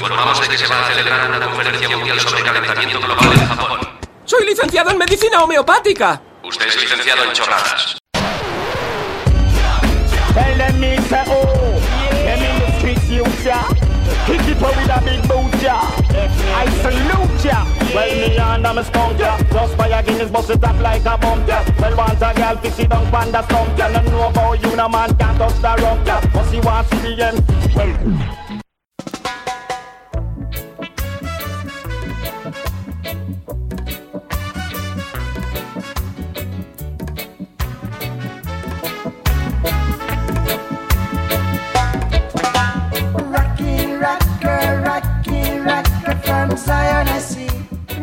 Informamos de que se va a celebrar una conferencia mundial sobre calentamiento global en Japón. Soy licenciado en medicina homeopática. Usted es licenciado en chorradas. In a. I salute ya. Well me under me skunk ya. Just fire Guinness bust it up like a bump ya. Well want a girl fix it down pan the stump ya. No know about you no man can't touch the rump ya. But see want see the end. Well. Rocker from Zion I see.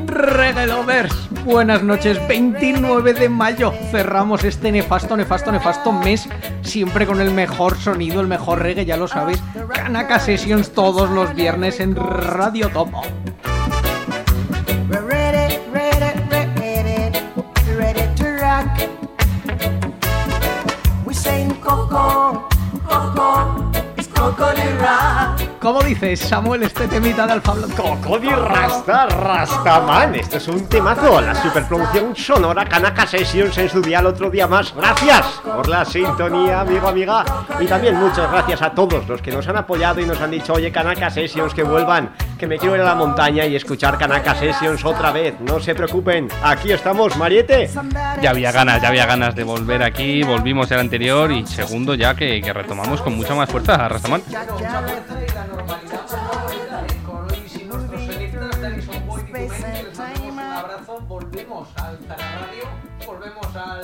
Reggae Lovers, buenas noches, 29 de mayo, cerramos este nefasto, nefasto, nefasto mes, siempre con el mejor sonido, el mejor reggae, ya lo sabéis, Kanaka Sessions todos los viernes en Radio Topo. We're ready, ready, ready, ready to rock. We saying Coco, Coco, it's Coco the rock. ¿Cómo dices, Samuel, este temita de Alfa Blanco? Cody Rasta, Rastaman. Esto es un temazo. La superproducción sonora Kanaka Sessions en su día el otro día más. Gracias por la sintonía, amigo, amiga. Y también muchas gracias a todos los que nos han apoyado y nos han dicho, oye, Kanaka Sessions, que vuelvan, que me quiero ir a la montaña y escuchar Kanaka Sessions otra vez. No se preocupen, aquí estamos, Mariette. Ya había ganas, ya había ganas de volver aquí, volvimos el anterior y segundo ya que, que retomamos con mucha más fuerza a Rastaman.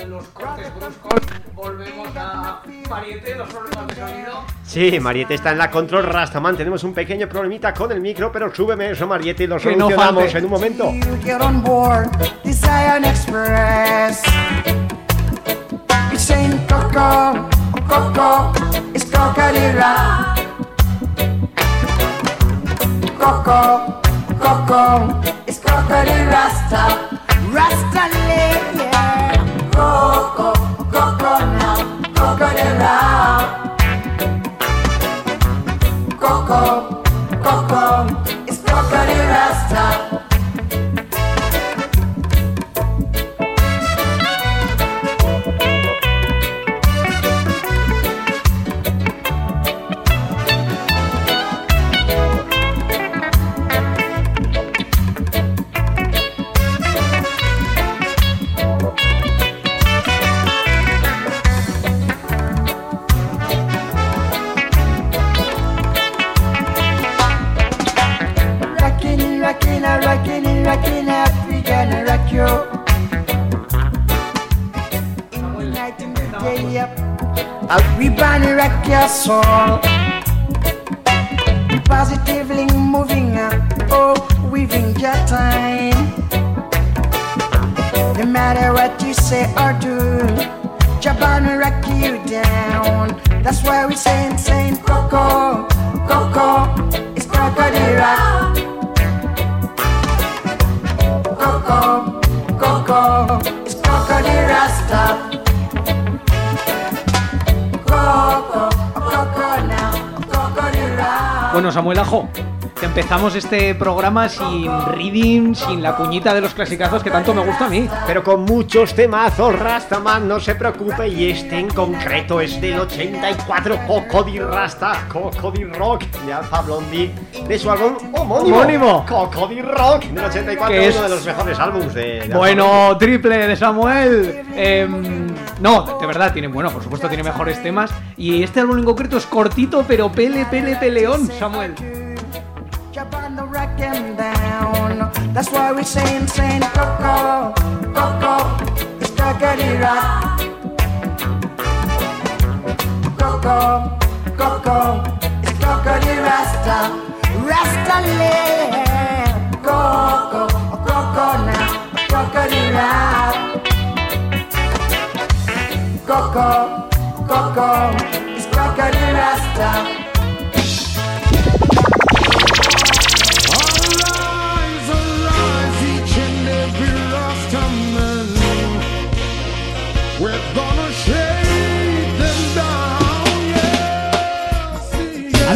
A los cortes bruscos, volvemos a Mariette, los problemas de sonido. Sí, Mariette está en la control Rastaman. Tenemos un pequeño problemita con el micro, pero súbeme eso, Mariette, y lo Que no solucionamos falte. en un momento. You empezamos este programa sin reading, sin la cuñita de los clasicazos que tanto me gusta a mí. Pero con muchos temazos, Rastaman, no se preocupe. Y este en concreto es del 84, Cocody Rasta, Cocody Rock de Alpha Blondie, de su álbum homónimo. Homónimo. Cocody Rock del 84, Que es- uno de los mejores álbumes de, Bueno, triple de Samuel. Em, no, de verdad, tiene, bueno, por supuesto tiene mejores temas. Y este álbum en concreto es cortito, pero pele, pele, peleón, Samuel. Japan the rock him down. That's why we saying, saying, Coco, Coco, it's the rock. Coco, Coco, it's Coco Rasta. Rasta. Coco, Coco now, Coco rock. Coco, Coco, it's Coco Rasta.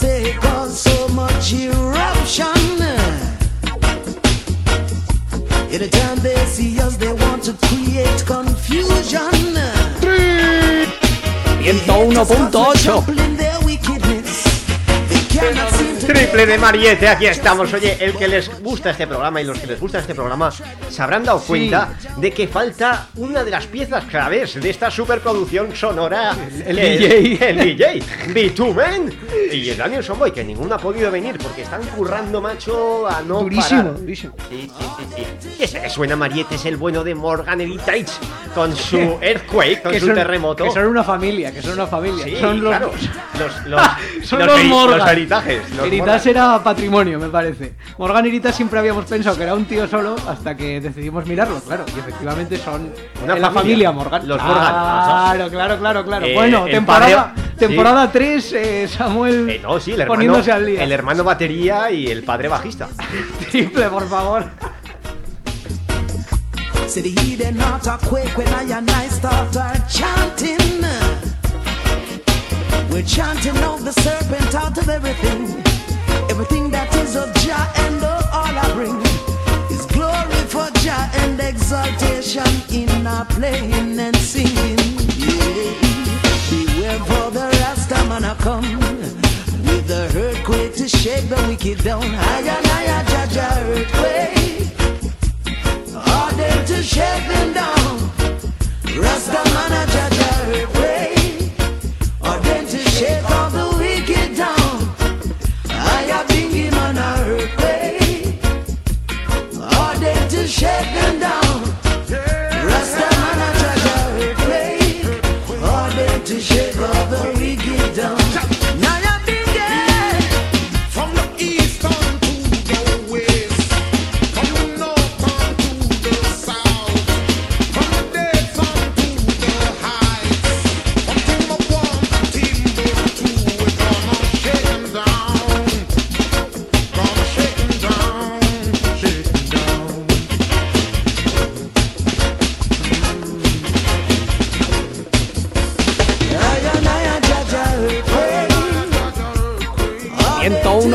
say cause so much eruption. Anytime they see us, they want to create confusion. 101.8. Triple de Mariette, aquí estamos. Oye, el que les gusta este programa y los que les gusta este programa se habrán dado cuenta de que falta una de las piezas claves de esta superproducción sonora. El DJ. es El DJ. Bitumen. Y el Daniel Sonboy, que ninguno ha podido venir porque están currando, macho, a no Durísimo, parar. durísimo. Sí, sí. Ese que suena Mariette es el bueno de Morgan Heritage con su Earthquake, con Que su son, terremoto. que son una familia, que son una familia. Son los, claro. Los, los, los los, heri- Morgan. los heritajes. los Era patrimonio, me parece. Morgan Heritage siempre habíamos pensado que era un tío solo hasta que decidimos mirarlo, claro. Y efectivamente son Una en la familia. Morgan. Los Morgan. Claro, claro, claro, claro. Eh, bueno, temporada, padre- temporada 3, eh, Samuel Eh, no, sí, el hermano, poniéndose al día. el hermano batería y el padre bajista. Triple, por favor. Say the heathen heart a quake when I and I start our chanting. We're chanting out the serpent out of everything. Everything that is of Jah and all I bring is glory for Jah and exaltation in our playing and singing. Beware for the come with the earthquake to shake the wicked down. Jah Jah earthquake. To shake them down. Rasta man a jaja earthquake.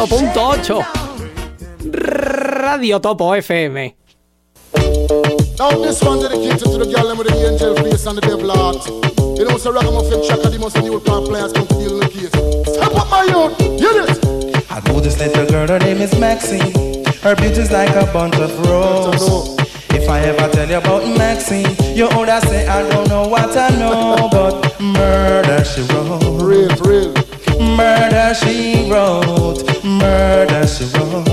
101.8. Radio Topo FM. Now this one dedicated to the girl with the angel face and the devil heart. You know, so ragamuffin chaka, the most new plant players come to deal with the case. Step up my youth, hear this. I know this little girl, her name is Maxine. Her beauty's like a bunch of roses. If I ever tell you about Maxine, you would say I don't know what I know, but murder she wrote. Real, real. Murder she wrote. Murder she wrote.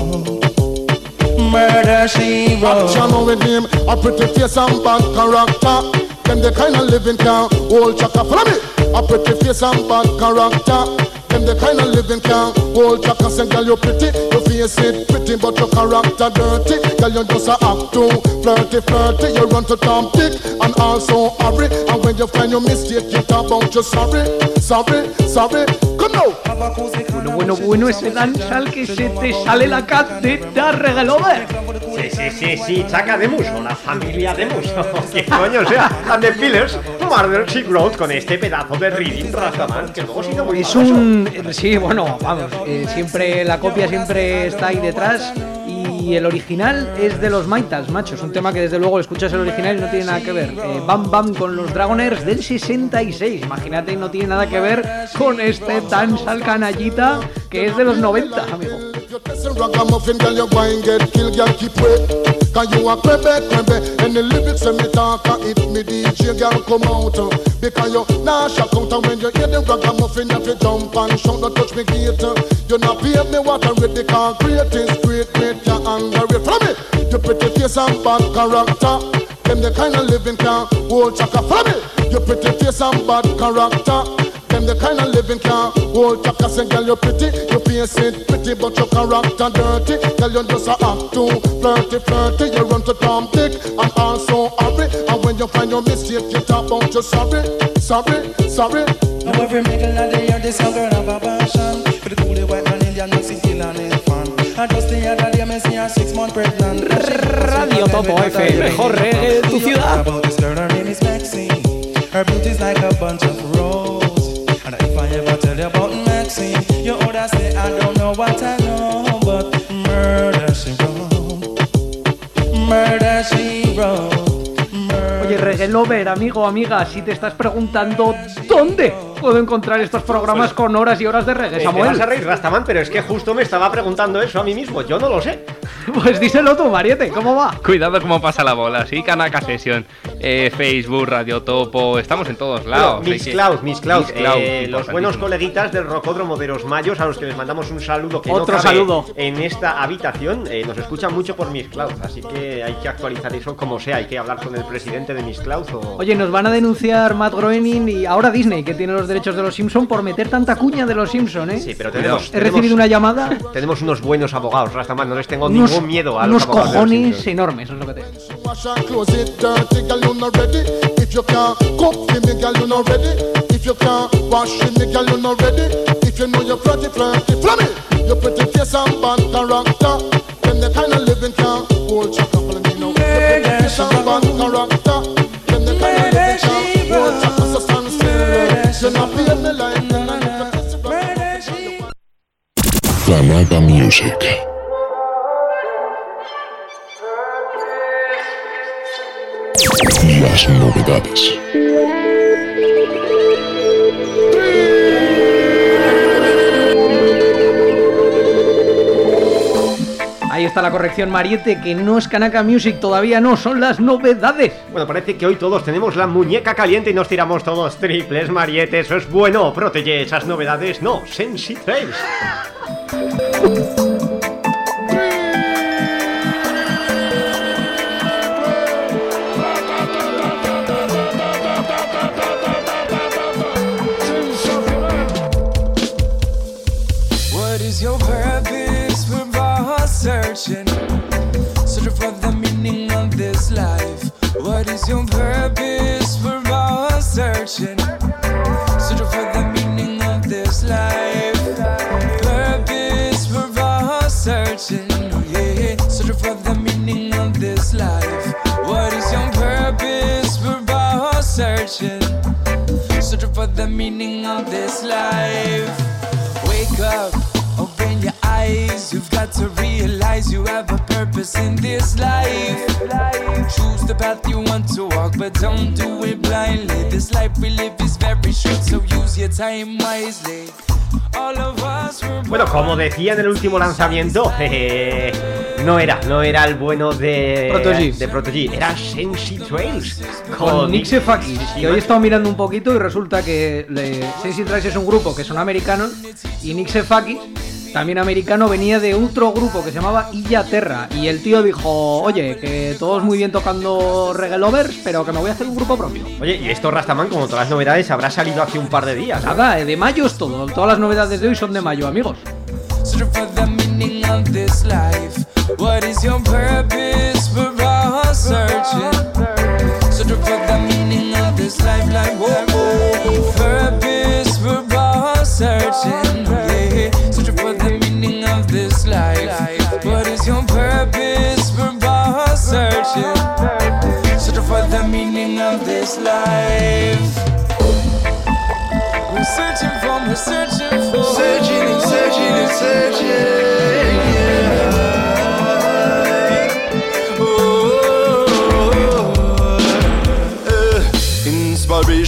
Murder she wrote. Action with him, a pretty face and bad character. Them the kind of living can hold chaka. Follow me. A pretty face and bad character. Them the kind of living can hold chaka. Say, girl, you pretty, your face it pretty, but your character dirty. Girl, you just a act too flirty, flirty. You run to Tom Dick and also hurry. And when you find your mistake, you talk about you sorry, sorry, sorry. Come now. Bueno, bueno, bueno, ese dancehall que se te sale la cadena, regalover. Sí, sí, sí, sí, Chaca de Muso, la familia de Muso. ¿Qué coño? O sea, and the Pillars, Murder She Wrote con este pedazo de Reading Rastaman, que luego ha sido muy Es un. Sí, bueno, vamos. eh, siempre la copia siempre está ahí detrás. Y el original es de los Maitas, macho. Es un tema que desde luego escuchas el original y no tiene nada que ver. Eh, Bam Bam con los Dragoners del 66. Imagínate, no tiene nada que ver con este dancehall canallita que es de los 90, amigo. You a me come uh, when the and shout Don't touch me uh. You angry Follow me You pretty face and bad character. Them the kind of living can hold chaka Follow me. You pretty face and bad character. Them the kind of living can hold chaka. Say girl you pretty You face it pretty but your character dirty. Girl you just a act too flirty flirty. You run to Tom Dick and also hurry. And when you find your mistake you talk about you sorry Sorry, sorry. Now every middle of the year, this young girl have a passion. For the coolie white man, Indian, Mexican and Radio Topo FM, mejor reggae de tu ciudad. A of murder she she wrote. Oye, Reggae Lover, amigo, amiga, si te estás preguntando dónde puedo encontrar estos programas con horas y horas de reggae, Eh, te Samuel. vas a reír, Rastaman, pero es que justo me estaba preguntando eso a mí mismo. Yo no lo sé. Pues díselo tú, Mariette, ¿cómo va? Cuidado cómo pasa la bola, sí, Kanaka Session, eh, Facebook, Radio Topo, estamos en todos lados. Que- Cloud, Miss Cloud, Miss Cloud, eh, los buenos coleguitas del Rocódromo de los Mayos, a los que les mandamos un saludo que Otro no cabe saludo. en esta habitación, eh, nos escuchan mucho por Miss Cloud, así que hay que actualizar eso como sea, hay que hablar con el presidente de Miss Cloud o... Oye, nos van a denunciar Matt Groening y ahora Disney, que tiene los derechos de los Simpson por meter tanta cuña de los Simpson, ¿eh? Sí, pero tenemos, He tenemos- recibido una llamada, tenemos unos buenos abogados, Rastaman, no les tengo unos, ningún miedo a los unos abogados de los cojones Simpsons. enormes, eso es lo que te Wash and close it dirty, girl, you not ready. If you can't cook for me, girl, you not ready. If you can't wash for me, girl, you not ready. If you know you're pretty, flirty, flummy. Your pretty face and bad character. Then the kind of living can't hold you couple of me now. Your pretty face and bad character. Then the kind of living can hold you so stand still. Uh, you not feel me like then I need to kiss you. Kanaka Music. Las novedades. Ahí está la corrección, Mariette, que no es Kanaka Music, todavía no, son las novedades. Bueno, parece que hoy todos tenemos la muñeca caliente y nos tiramos todos triples, Mariette. Eso es bueno. Protege esas novedades. No, Sensi Trails. What is your purpose? We're all searching, searching for the meaning of this life. What is your purpose? We're all searching, searching for the meaning of this life. Purpose, we're all searching, yeah, searching for the meaning of this life. What is your purpose? We're all searching, searching for the meaning of this life. Wake up, eyes. You've got to realize you have a purpose in this life. Choose the path you want to walk, but don't do it blindly. This life we live is very short, so use your time wisely. Bueno, como decía en el último lanzamiento, eh, no era, no era el bueno de Prodigy, era Sensi Trails Con Nick Sefakis, que hoy he estado mirando un poquito y resulta que le, Sensi Trails es un grupo que son americanos y Sefakis, también americano, venía de otro grupo que se llamaba Illa Terra y el tío dijo, oye, que todos muy bien tocando reggae lovers, pero que me voy a hacer un grupo propio. Oye, y esto Rastaman, como todas las novedades, habrá salido hace un par de días. Nada, eh, de mayo es todo, todas las novedades de hoy son de mayo, amigos. searching this life. What is your purpose? We're all searching, searching for the meaning of this life. We're searching for, we're searching for, Searching and searching and searching.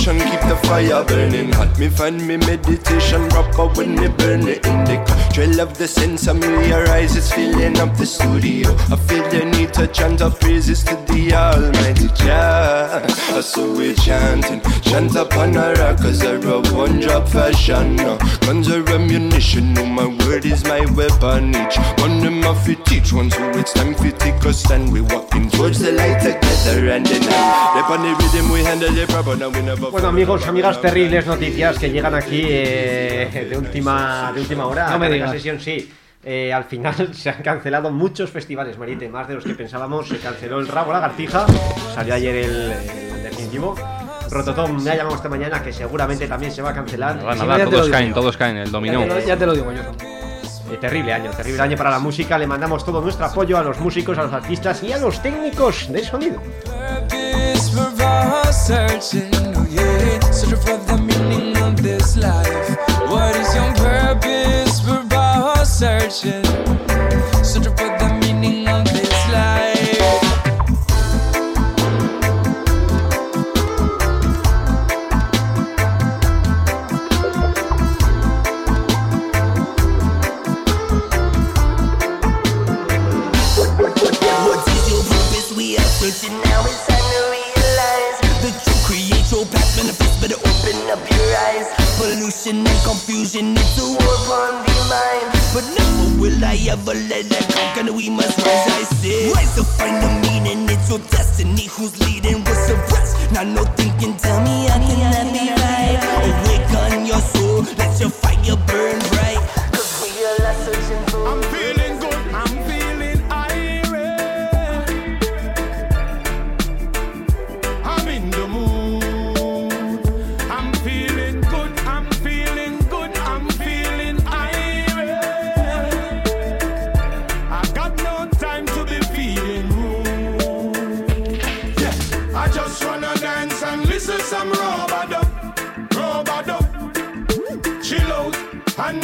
Keep the fire burning hot. Me find me meditation proper when me burn it in the trail of the sense of me arise. It's filling up the studio. I feel the need to chant up praises to the Almighty Jah. So we chanting, chant upon a rock 'cause I rub one drop fashion. No. Guns are ammunition, no, my word is my weapon. Each one them have to teach one, so it's time to take a stand. We walking towards the light together and then Step on the rhythm, we handle it proper, now we never Bueno amigos, amigas, terribles noticias que llegan aquí eh, de última de última hora. No me digas. Session, sí. Eh, al final se han cancelado muchos festivales, Marite, más de los que pensábamos. Se canceló el Rabo Lagartija, salió ayer el, el definitivo. Rototom me ha llamado esta mañana que seguramente también se va a cancelar. Nada, Si nada, ya todos caen, yo. todos caen, el Ya dominó. te, lo, ya te lo digo yo. Eh, terrible año, terrible año para la música. Le mandamos todo nuestro apoyo a los músicos, a los artistas y a los técnicos de sonido. Searching for the meaning of this life. What is your purpose? We're all searching, searching for the meaning of this life. And confusion, it's a war upon the mind. But never will I ever let that conquer. We must rise, I say. Rise to find the meaning. It's your destiny. Who's leading? What's the rest? Now no thinking. Tell me how can that be right? Awaken your soul. Let your fire burn and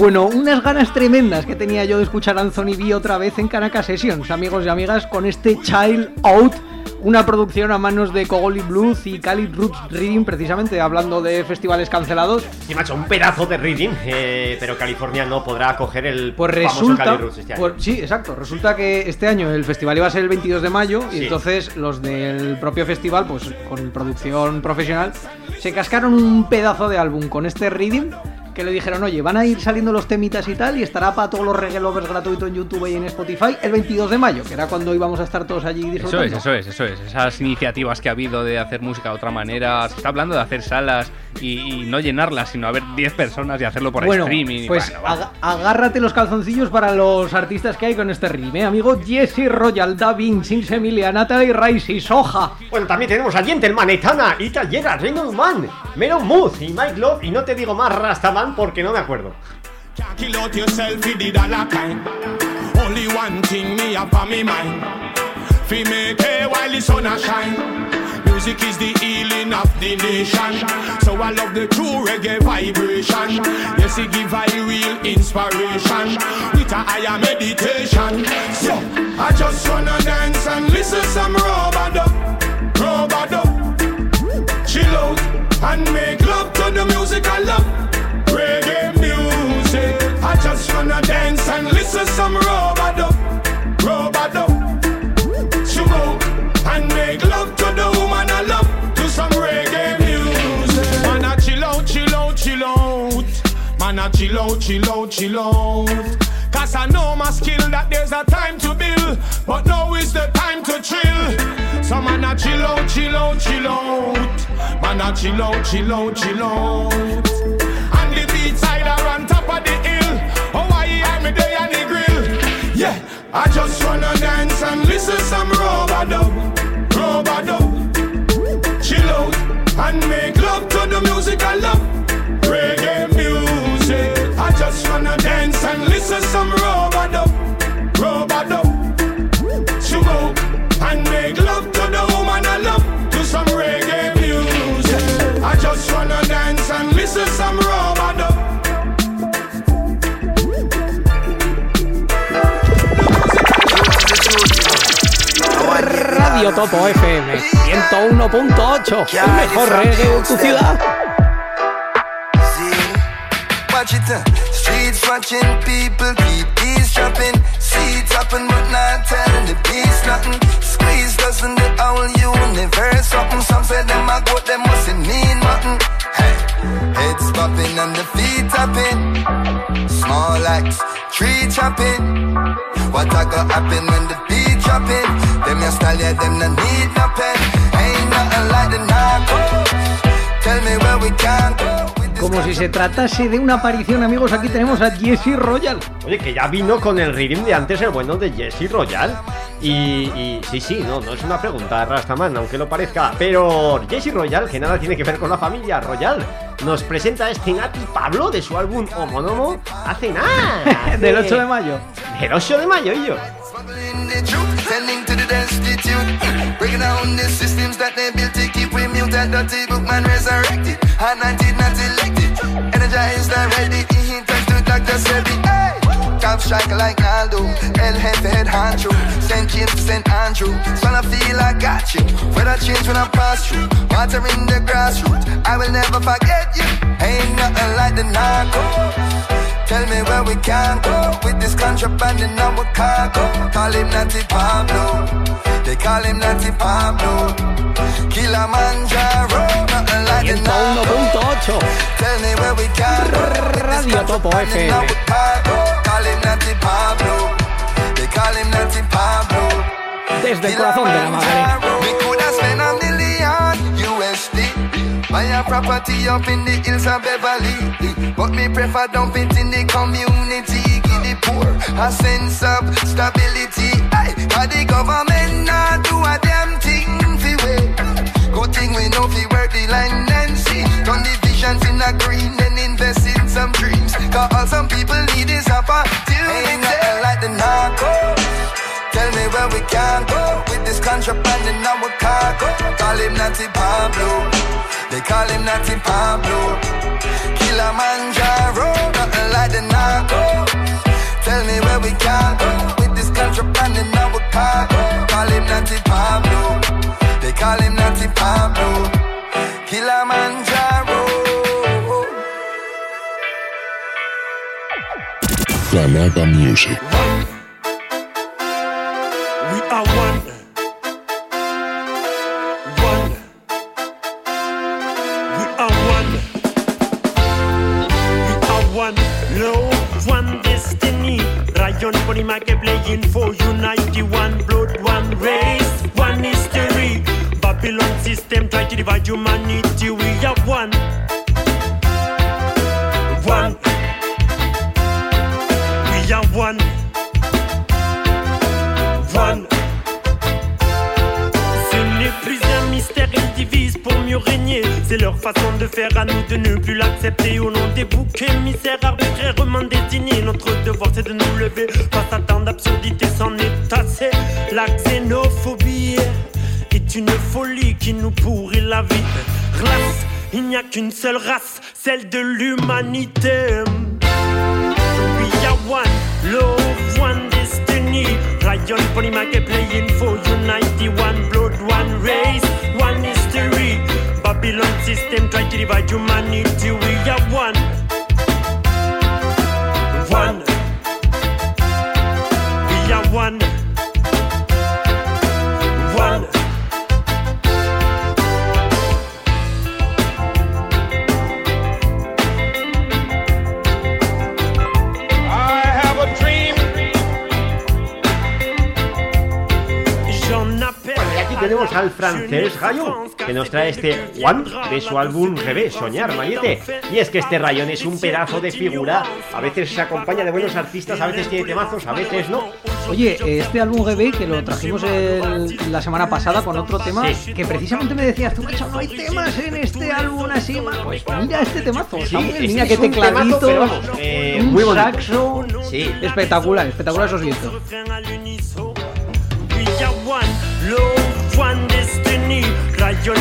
Bueno, unas ganas tremendas que tenía yo de escuchar a Anthony B otra vez en Caracas Sessions, amigos y amigas, con este Child Out, una producción a manos de Cogoli Blues y Cali Roots Reading, precisamente hablando de festivales cancelados. Y macho, un pedazo de reading, eh, pero California no podrá acoger el Pues resulta, Cali Roots este año. pues sí, exacto. Resulta que este año el festival iba a ser el 22 de mayo y Sí. entonces los del propio festival, pues con producción profesional, se cascaron un pedazo de álbum con este reading que le dijeron, oye, van a ir saliendo los temitas y tal y estará para todos los reggae lovers gratuito en YouTube y en Spotify el 22 de mayo, que era cuando íbamos a estar todos allí Eso disfrutando. es, eso es, eso es. Esas iniciativas que ha habido de hacer música de otra manera. Se está hablando de hacer salas y, y no llenarlas, sino haber 10 personas y hacerlo por bueno, streaming. y pues bueno, agárrate los calzoncillos para los artistas que hay con este ritmo, ¿eh, amigo. Jesse Royal, Davin, Sins Emilia, Natalie Rice y Soja. Bueno, también tenemos a Gentleman, Etana, Italiera, Reynolds Man, Meron Mood y Mike Love. Y no te digo más Rastaman porque no me acuerdo. Me me. Music is the healing of the nation. So I love the true reggae vibration. Yes, it give I real inspiration. With a higher meditation. So I just wanna dance and listen some robado, robado. Chill out and make love to the music I love. And listen some robado, robado. Smoke and make love to the woman I love. To some reggae music. Man, I chill out, chill out, chill out. Man, I chill out, chill out, chill out. Cause I know my skill that there's a time to build, but now is the time to chill. So man, I chill out, chill out, chill out. Man, I chill out, chill out, chill out. And the beat side are on top of the hill. Oh, I there on the grill? I just wanna dance and listen some robado, robado. Chill out and make love to the music I love. Reggae music. I just wanna Radio Topo FM 101.8, el mejor reggae de tu ciudad. Watch it, streets watching people keep eavesdropping. Seeds happen, but not telling the peace nothing. Squeeze doesn't the whole universe something. Some say them a goat, them mustn't mean nothing. Hey, heads popping and the feet tapping. Small axe, tree chopping. What a go happen when the beat dropping? Them your style, yeah, them no need no pen. Ain't nothing like the narcos. Tell me where we can go. Como si se tratase de una aparición, amigos, aquí tenemos a Jesse Royal. Oye, que ya vino con el reading de antes el bueno de Jesse Royal. Y, y sí, sí, no, no es una pregunta, Rastaman, aunque lo parezca. Pero Jesse Royal, que nada tiene que ver con la familia Royal, nos presenta este Nati Pablo de su álbum Homonomo hace nada. Del 8 de mayo. Del 8 de mayo, y yo. To the destitute. Breaking down the systems that they built to keep we mute and ready. He touched to Dr. Sebi. Striker like Naldo. El head to head hand through. St. James to St. Andrew. Son, I feel I got you. Weather change when I pass through. Water in the grassroots. I will never forget you. Ain't nothing like the narco. Tell me where we can go with this contraband in our cargo. Call him Natty Pablo. They call him Natty Pablo. Kilimanjaro. Nothing like the narco. 101.8 Tell me where we can go with this Radio Topo contraband in FM. our cargo. Call him Natty Pablo. They call him Natty Pablo. Desde el corazón de la Magdalena. Buy a property up in the hills of Beverly. But me prefer dump it in the community. Give the poor a sense of stability. Aye, cause the government not do a damn thing fi we. Good thing we know fi work the line and see. Turn the visions in a green and invest in some dreams. Cause all some people need is opportunity. Ain't nothing like the narcos. Tell me where we can go with this contraband in our cargo. Call him Natty Pablo. They call him Natty Pablo. Kilimanjaro, nothing like the narco. Tell me where we can go with this contraband in our cargo. Call him Natty Pablo. They call him Natty Pablo. Kilimanjaro. Kanaka Music. One. One. We are one. We are one. One destiny. Playing for blood, one race, one history. Babylon system to divide humanity. We are one. One. We are. One. C'est leur façon de faire à nous de ne plus l'accepter. Au nom des boucs émissaires arbitrairement désignés, notre devoir c'est de nous lever face à tant d'absurdités, c'en est assez. La xénophobie est une folie qui nous pourrit la vie. Race, il n'y a qu'une seule race, celle de l'humanité. We are one, love, one destiny. Rayon Ponimake playing for unity. One blood, one race, one history. Babylon system try to divide humanity. We are one. One. We are one. One. Tenemos al francés Rayon, que nos trae este One de su álbum Revés, Soñar, Mayete. Y es que este Rayon es un pedazo de figura. A veces se acompaña de buenos artistas, a veces tiene temazos, a veces no. Oye, este álbum GB que lo trajimos el- la semana pasada con otro tema, Sí. que precisamente me decías, tú, no hay temas en este álbum así, ma-". pues mira este temazo, Sí, Samuel, este mira qué temazo, vamos, eh, un muy bonito. saxo, Sí. espectacular, espectacular esos vientos. One, love, one destiny. Rayon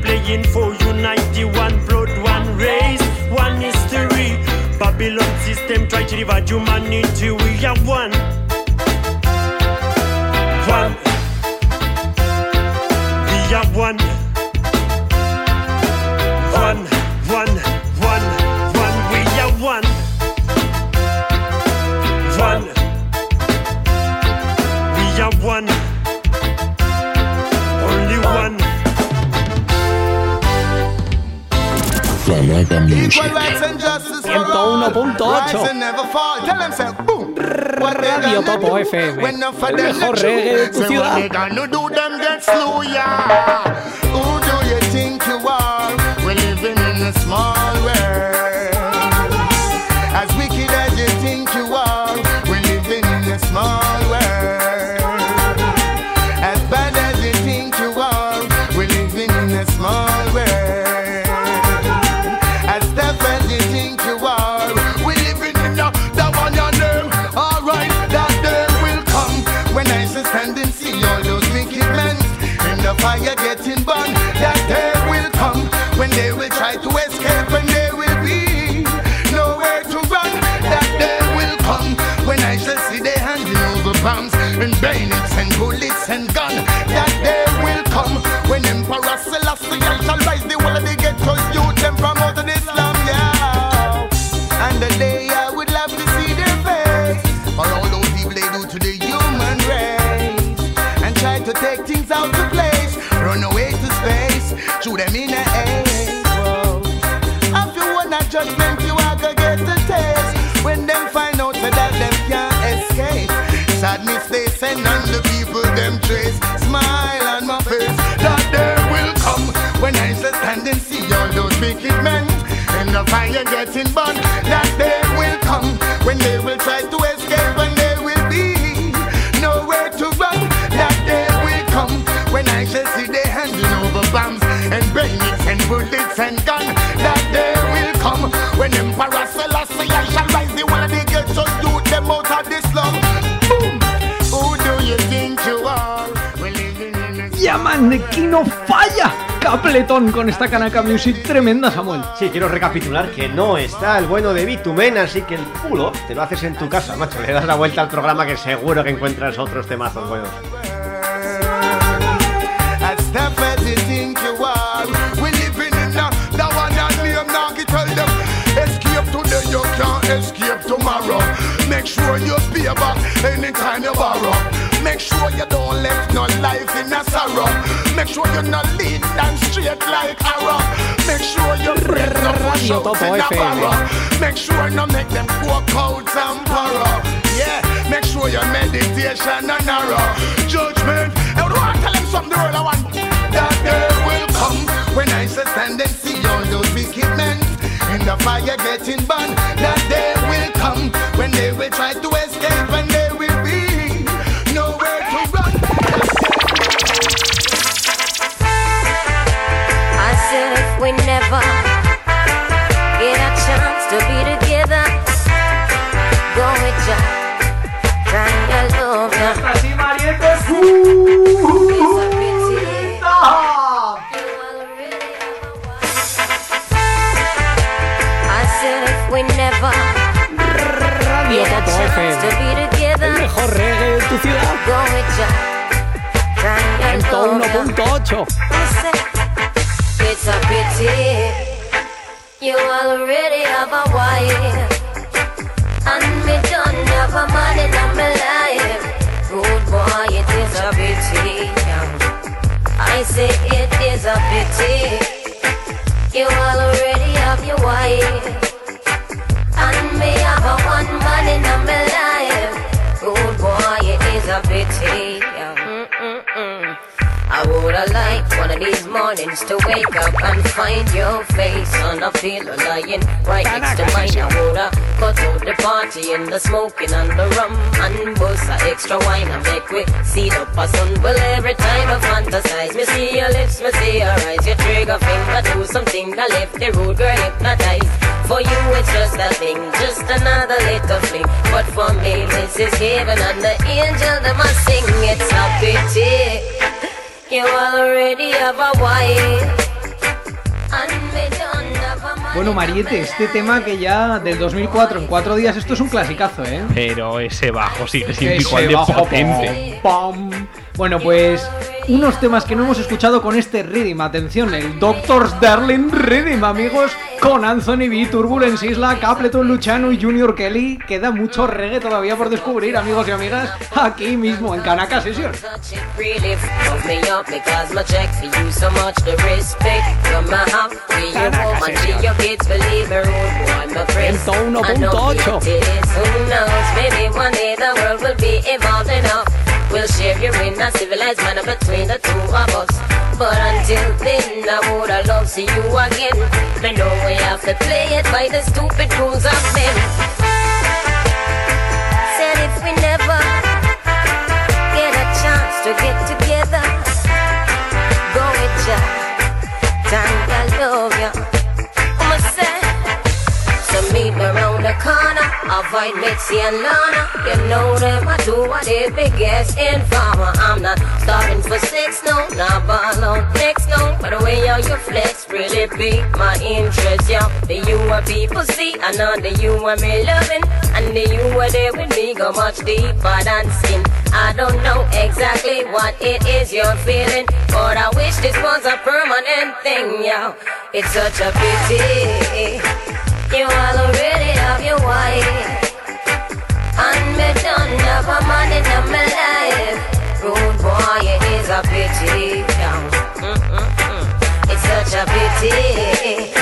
playing for unity. One blood, one race, one history. Babylon system try to divide humanity. We are one. One. We are one. One, one, one, one. We are one. One. We are one. Only one. Kanaka Music. Equal rights and justice for 101.8. all. Rise and never fall. Tell them say boom. Radio gonna Topo FM. when enough of them mejor get reggae de tu Say ciudad. what they gonna do them get slow, yeah. Who do you think you are? We're living in a small send on the people them trace. Smile on my face, that day will come when I shall stand and see all those wicked men in the fire getting burned. That day will come when they will try to escape and there will be nowhere to run. That day will come when I shall see they handing over bombs and bayonets and bullets and guns. That day will come when Emperor Selassie a Llaman que no falla. Capletón con esta Kanaka Music tremenda, Samuel. Sí, quiero recapitular que no está el bueno de Bitumen, así que el pulo te lo haces en tu casa, macho. Le das la vuelta al programa que seguro que encuentras otros temazos buenos. Escape tomorrow. Make sure you pay back anytime you borrow. Make sure you don't left no life in a sorrow. Make sure you not lead and straight like arrow. Make sure you break no push out in a barrow. Make sure no make them go out and borrow. Yeah, make sure your meditation and narrow. Judgment, I would want to tell them something the I want. That day will come when I shall stand and see all those wicked men in the fire getting burned. That day will come when they will try to escape and 101.8. It's a pity you already have a wife, and me don't have a man in my life. Good boy, it is a pity. I say it is a pity you already have your wife, and me have a one man in my life. Good boy, it is a pity. I woulda liked one of these mornings to wake up and find your face on a pillow lying right next to mine. I woulda cut out the party and the smoking and the rum and bust a extra wine and make we see up a sun. Well, every time I fantasize, me see your lips, me see your eyes, your trigger finger do something. I left the road, girl, hypnotized. For you, it's just a thing, just another little fling. But for me, this is heaven and the angel that must sing. It's a pity. Bueno, Mariette, este tema que ya del 2004, en cuatro días, esto es un clasicazo, ¿eh? Pero ese bajo sigue siendo igual de potente. pam. Bueno, pues unos temas que no hemos escuchado con este rhythm. Atención, el Doctor's Darling Rhythm, amigos, con Anthony B, Turbulence Isla, Capleton Luciano y Junior Kelly. Queda mucho reggae todavía por descubrir, amigos y amigas, aquí mismo en Kanaka Session. Touch it really fuck me up because my check for you so much the respect from my heart for your woman to your kids believe me rude boy my friend I know 101.8. it is who knows maybe one day the world will be evolved enough we'll share your in a civilized manner between the two of us but until then I would love see you again I know we have to play it by the stupid rules of men said if we never get a chance to get together. Go with ya, time I love ya. Meet me round the corner. Avoid Mitzi and Lana. You know them, I do what they biggest informer. I'm not starting for six, no, not ball out next, no. But the way how you flex really pique my interest, yeah. The you are people see, I know the you are me loving. And the you are there with me go much deeper than skin. I don't know exactly what it is you're feeling, but I wish this was a permanent thing, yeah. It's such a pity. You already have your wife. And me done have a man life. Boy a pity. It's such a pity.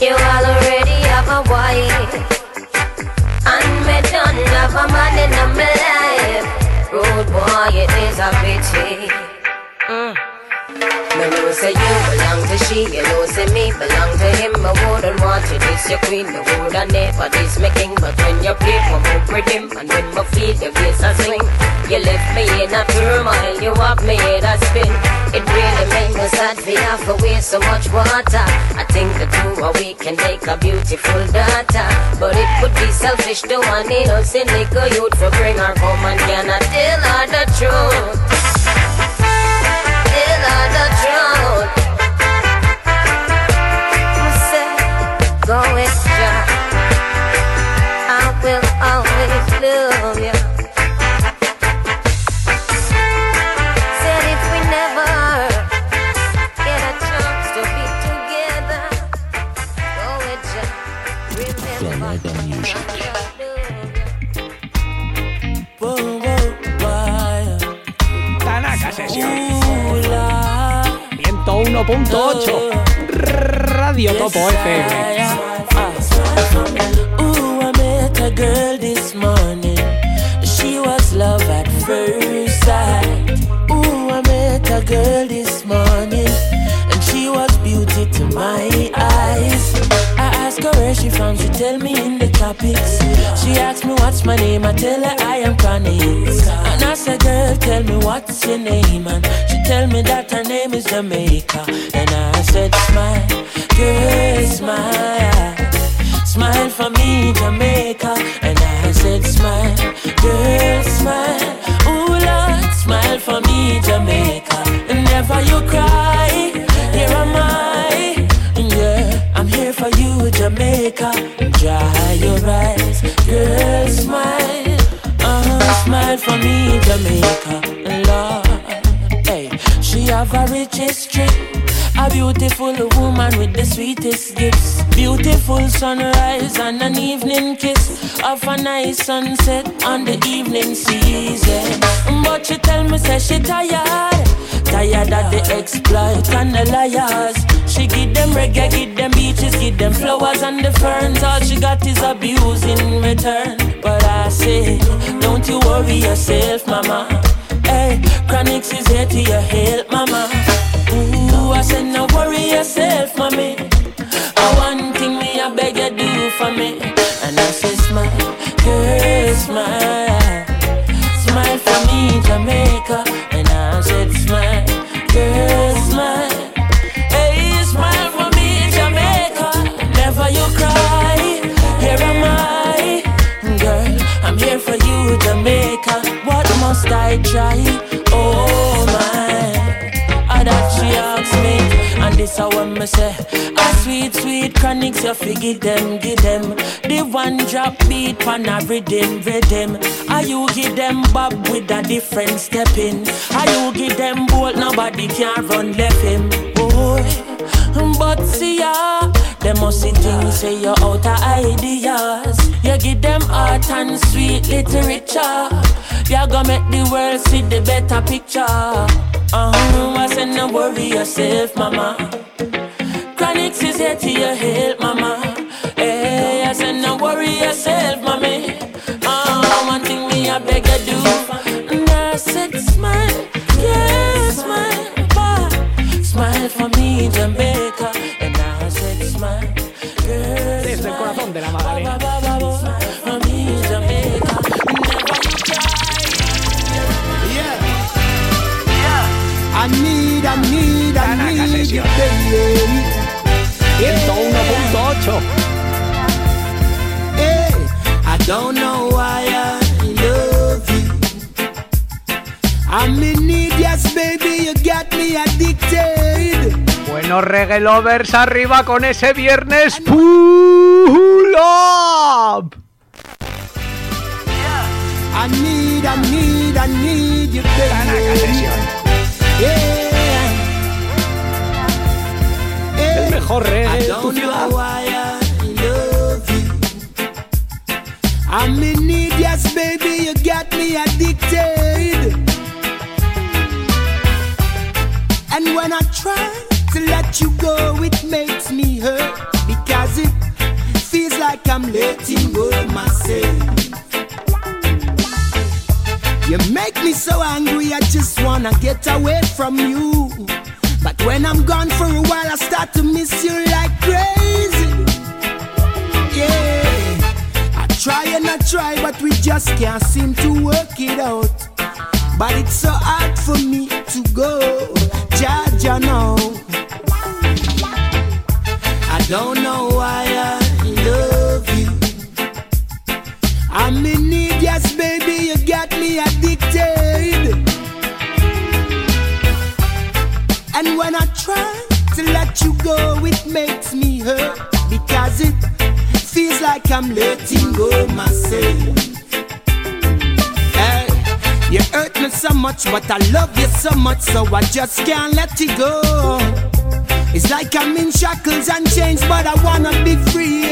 You already have wife. And me done have a man life. Boy a pity. Mm. Me know say you belong to she, you know say me belong to him. I wouldn't want you this your queen, me woulda never this me king. But when you play, me move with him, and when my feet the bass a swing, you left me in a turmoil, you have me in a spin. It really made me sad we have to waste so much water. I think the two of we can make a beautiful daughter, but it would be selfish to want innocent little youth to bring her home and cannot tell her the truth. Tell her the truth. 101.8 Radio Topo FM. Ooh, I met a girl this morning. She was love at first sight. Ooh, I met a girl this morning. And she was beauty to my eyes. I asked her where she from, she tell me in the topics. She asked me what's my name, I tell her I am Chronix. And I said, girl, tell me what's your name. And she tell me that her name is Jamaica. And I said, smile, girl, smile. Smile for me, Jamaica. And I said, smile, girl, smile. Ooh, Lord, smile for me, Jamaica. And never you cry, Jamaica. Dry your eyes, girl, smile. Uh-huh, smile for me, Jamaica. Lord, hey, she have a rich history. A beautiful woman with the sweetest gifts. Beautiful sunrise and an evening kiss of a nice sunset on the evening season. But she tell me, say she tired. Tired of the exploit and the liars. She give them reggae, give them beaches, give them flowers and the ferns. All she got is abuse in return. But I say, don't you worry yourself, mama. Hey, Chronix is here to your help, mama. Ooh, I said, no worry yourself, mommy. I one thing me, I beg you do for me. And I say, smile, girl, smile. Smile for me, Jamaica. And I said, smile, girl, smile. Hey, smile for me, Jamaica. Never you cry. Here am I, girl. I'm here for you, Jamaica. What must I try? This I want me say. A sweet, sweet Chronix, you figure them, give them. The one drop beat, pan a rhythm, rhythm. Are you give them bob with a different step in? Are you give them bolt, nobody can run left him. Boy, but see ya. Them must see things say you're out of ideas. You give them art and sweet literature. You gonna make the world see the better picture. Uh-huh, I said no worry yourself, mama. Chronix is here to your help, mama. Hey, I said no worry yourself, mommy. Uh, one thing me I beg you do. Jamaica. And I said smile, girl, Desde el corazón de la Magdalena. for me, Jamaica. I need, I need, I Tanaka need you, Sesión. baby. 101.8 Hey, I don't know why I love you. I'm in need, yes, baby, you got me addicted. Bueno, reggae lovers, arriba con ese viernes pull up. I need, I need, I need you, baby. Yeah. El mejor reggae de tu ciudad. I'm in need, yes, baby, you got me addicted. You go, it makes me hurt because it feels like I'm letting go myself. You make me so angry, I just wanna get away from you. But when I'm gone for a while, I start to miss you like crazy. Yeah, I try and I try, but we just can't seem to work it out. But it's so hard for me to go, Jaja, no. Don't know why I love you. I'm in need, yes, baby, you got me addicted. And when I try to let you go, it makes me hurt because it feels like I'm letting go myself. Hey, you hurt me so much, but I love you so much, so I just can't let you go. It's like I'm in shackles and chains, but I wanna be free.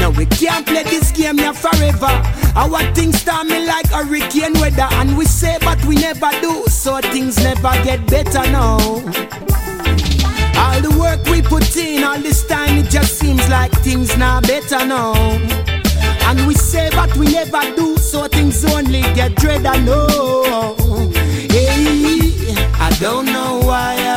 Now we can't play this game here forever. Our things stormy like hurricane weather, and we say, but we never do, so things never get better now. All the work we put in, all this time, it just seems like things now better now. And we say, but we never do, so things only get dreader now. Hey, I don't know why I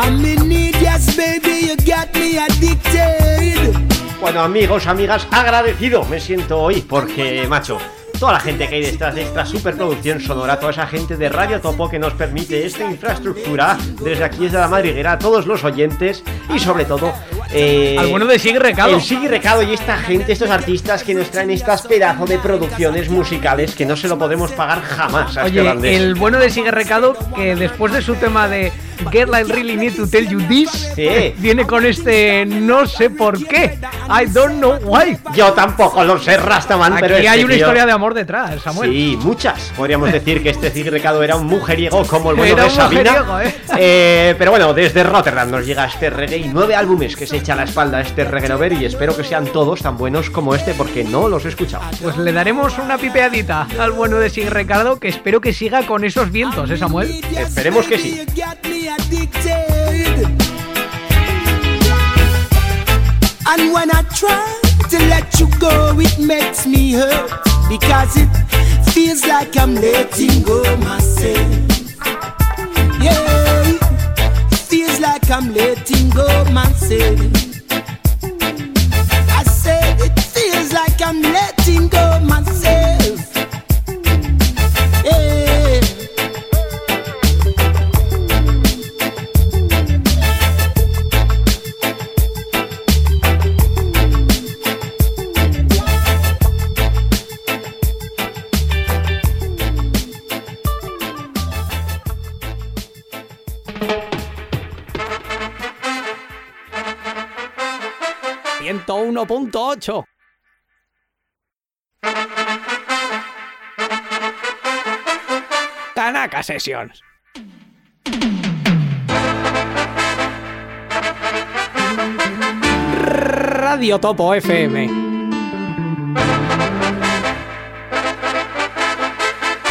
I'm in need, yes, baby, you got me addicted. Bueno, amigos, amigas, agradecido me siento hoy porque, macho, toda la gente que hay detrás de esta superproducción sonora, toda esa gente de Radio Topo que nos permite esta infraestructura, desde aquí desde la madriguera, a todos los oyentes y sobre todo... Eh, Al bueno de Sigue Recado. El Sigue Recado y esta gente, estos artistas que nos traen estas pedazos de producciones musicales que no se lo podemos pagar jamás a este Oye, holandés. el bueno de Sigue Recado, que después de su tema de Girl, I really need to tell you this, viene con este no sé por qué. I don't know why. Yo tampoco lo sé, Rastaman, Aquí pero este hay una tío- historia de amor detrás, Samuel. Sí, muchas. Podríamos decir que este Recado era un mujeriego como el bueno Era de Sabina. ¿eh? Eh, pero bueno, desde Rotterdam nos llega este reggae y nueve álbumes que se echa a la espalda este reggae lover y espero que sean todos tan buenos como este porque no los he escuchado. Pues le daremos una pipeadita al bueno de Sigue Recado, que espero que siga con esos vientos, ¿eh, Samuel? Esperemos que sí. Addicted. And when I try to let you go, it makes me hurt because it feels like I'm letting go myself. Yeah, feels like I'm letting go myself. I said it feels like I'm letting go myself. Yeah. Ciento uno punto ocho. Tanaka Sessions. Radio Topo FM.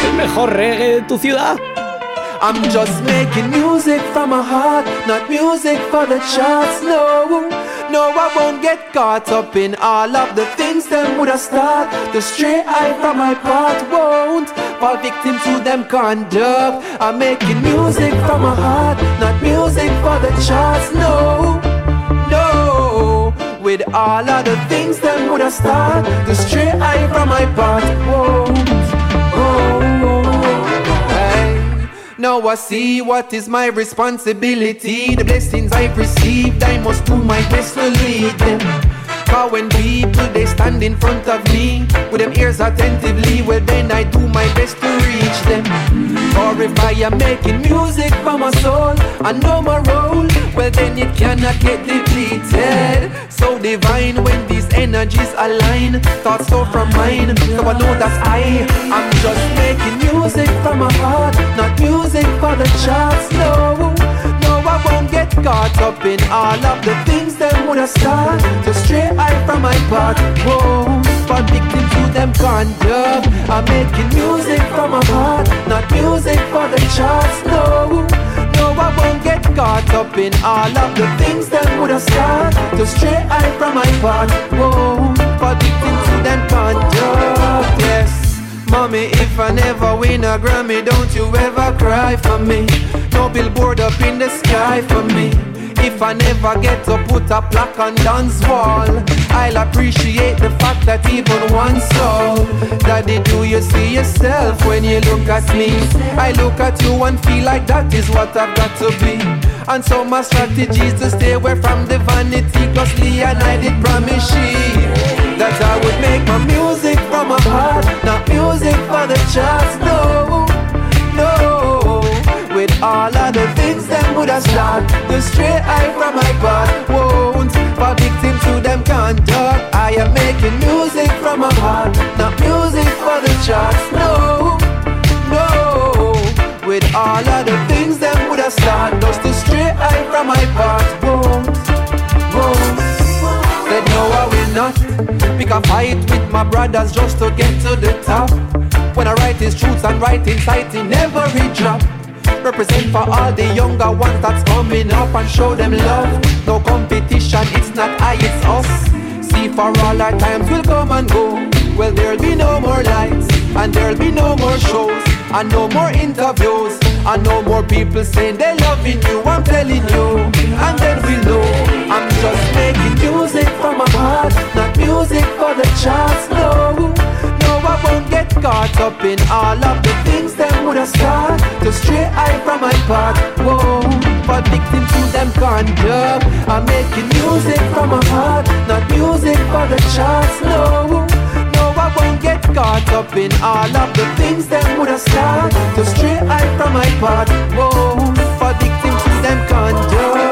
El mejor reggae de tu ciudad. I'm just making music from my heart, not music for the charts. No, no, I won't get caught up in all of the things them would have start. The stray eye from my part won't fall victim to them conduct. I'm making music from my heart, not music for the charts. No, no, with all of the things them would have start. The stray eye from my part won't. Now I see what is my responsibility. The blessings I've received, I must do my best to lead them. Cause when people they stand in front of me with them ears attentively, well then I do my best to reach them. Or if I am making music for my soul, I know my role, well then it cannot get depleted. So divine when these energies align, thoughts so from mine, so I know that I I'm just making music from my heart, not music for the charts. No, get caught up in all of the things that would have start. Just straight eye from my part. Whoa. for victims to them conduct. I'm making music from my heart, not music for the charts. No, no, I won't get caught up in all of the things that would have start to stray eye from my path. Whoa, for victims to them conduct. Yes. Mommy, if I never win a Grammy, don't you ever cry for me. No billboard up in the sky for me. If I never get to put a plaque on Don's wall, I'll appreciate the fact that even one soul. Daddy, do you see yourself when you look at me? I look at you and feel like that is what I've got to be. And so my strategy is to stay away from the vanity. Cause Lee and I did promise she that I would make my music from my heart, not music for the charts. No, no. With all of them would have start, the straight eye from my part won't. For victims to them conduct, I am making music from my heart, not music for the charts. No, no. With all of the things them would have start, just the straight eye from my part won't, won't. Said no, I will not pick a fight with my brothers just to get to the top. When I write his truths and write insight in every drop. Represent for all the younger ones that's coming up and show them love. No competition, it's not I, it's us. See, for all our times will come and go. Well, there'll be no more lights, and there'll be no more shows, and no more interviews, and no more people saying they're loving you. I'm telling you, and then we know I'm just making music from my heart, not music for the charts. No, caught up in all of the things them would have start to stray eye from my part. Whoa, for victim to them conduct. I'm making music from my heart, not music for the charts. No, no, I won't get caught up in all of the things them would have start to stray eye from my part. Whoa, for victim to them conduct.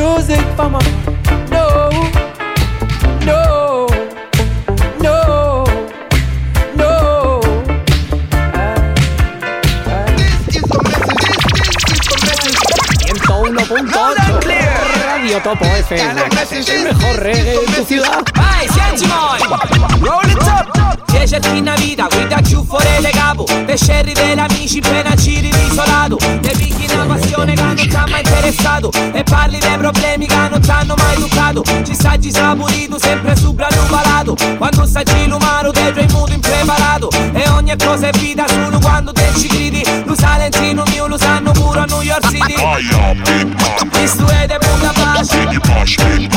music for my no, no, no, no. This is the message. This is 101.8 Radio Topo FM. El mejor reggae de tu ciudad. Hey, Sentiment, roll it up. C'è certi in vita, guida giù fuori le capo, pescerri degli amici appena ci. Interessato E parli dei problemi che non ti hanno mai toccato Ci saggi saporito, sempre su grano palato. Quando saggi l'umano te il modo impreparato. E ogni cosa è vita solo quando te ci gridi Lo salentino mio lo sanno pure a New York City. Questo è de punta pace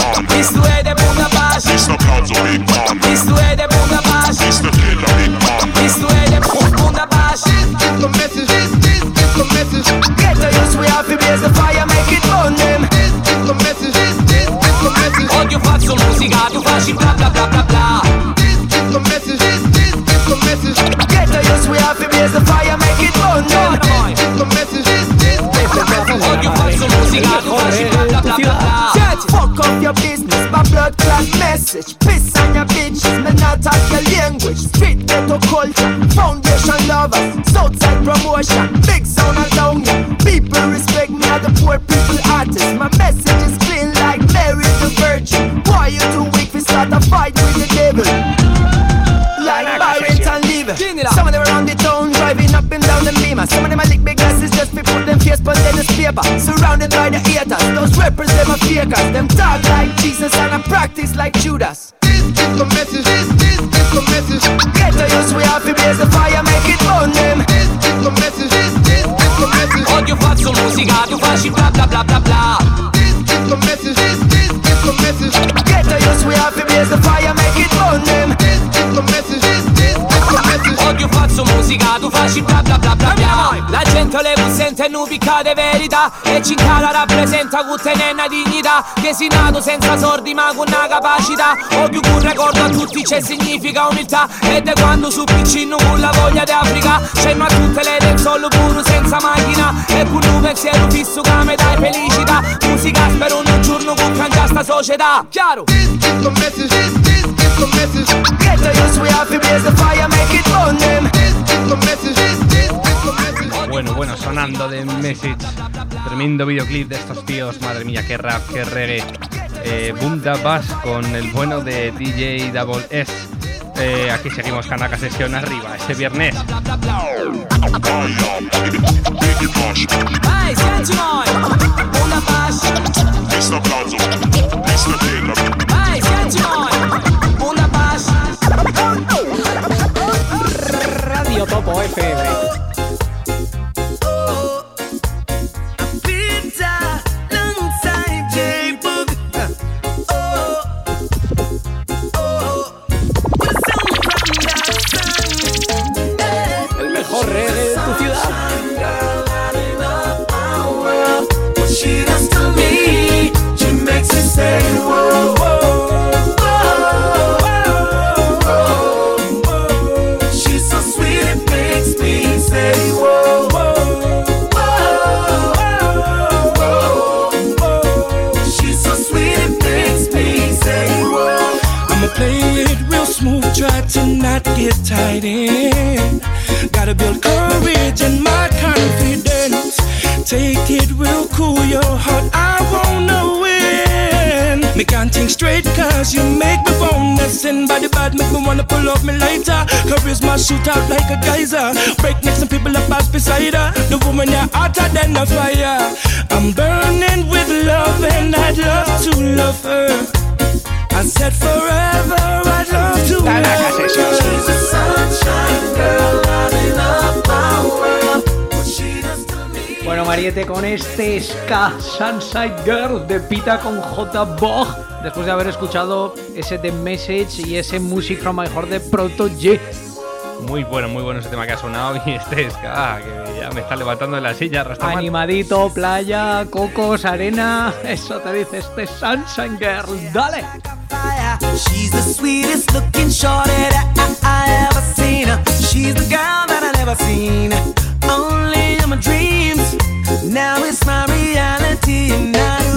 Street ghetto culture, foundation lovers, Southside promotion, big sound alone ya. People respect me as the poor people artist. My message is clean like Mary the Virgin. Why you too weak to start a fight with the devil? Like Byron and Lever. Some of them around the town driving up and down the beamer. Some of them are lick big glasses just to put them face but then it's paper. Surrounded by the haters, those rappers them are fakers. Them talk like Jesus and I practice like Judas. Musica, tu facci bla bla bla bla bla This is the message. This, this is the message. Get the use we have to blaze the fire, gente le sente nu piccate verità. E ci incara rappresenta con tenenna dignità. Che si nato senza sordi ma con una capacità. Odio un ricordo a tutti c'è significa umiltà. Ed è quando su piccino con la voglia di Africa C'è ma tutte le del solo puro senza macchina. E con un pensiero fisso mi dai felicità. Musica spero un giorno con cangiare sta società, chiaro? the message, this, this is the message. Get the use, we have to blaze the fire, make it burn them. Bueno, sonando de Message. Tremendo videoclip de estos tíos. Madre mía, qué rap, qué reggae. Eh, Boom Da Bass con el bueno de DJ Double S. Eh, aquí seguimos Kanaka Sesión arriba este viernes. Radio Topo FM. Cause you make me wanna sin. Body bad, make me wanna pull up me lighter. Charisma shoot out like a geyser. Break necks and people up pass beside her. The woman, you're hotter than a fire. I'm burning with love, and I'd love to love her. I said forever, I'd love to love her. She's a sunshine girl, lighting up my world. Bueno, Mariette, con este Ska Sunside Girl de Pita con J. Bog, después de haber escuchado ese The Message y ese Music from My Heart de Proto G. Muy bueno, muy bueno ese tema que ha sonado y este es ah, que ya me está levantando de la silla, Rastaman. Animadito, playa, cocos, arena, eso te dice este Sunshine Girl. Dale. She's the sweetest looking shorty that I, I ever seen. She's the girl that I never seen. Only in my dreams. Now it's my reality, and I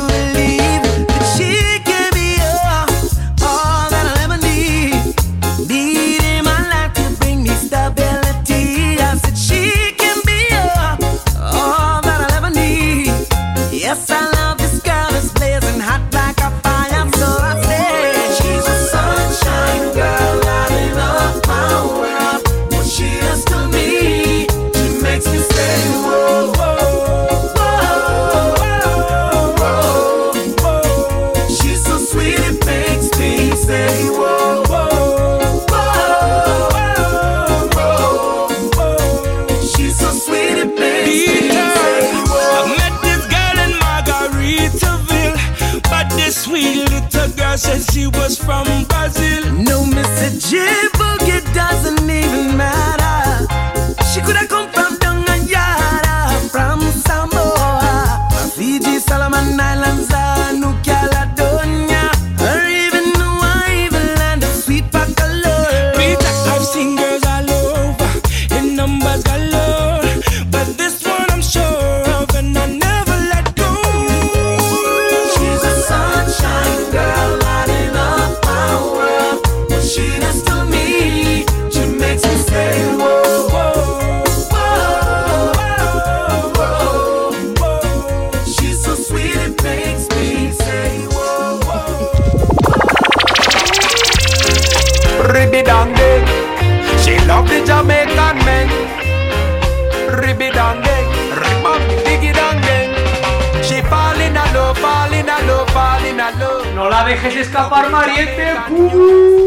No la dejes escapar, Mariette. ¡Pulita!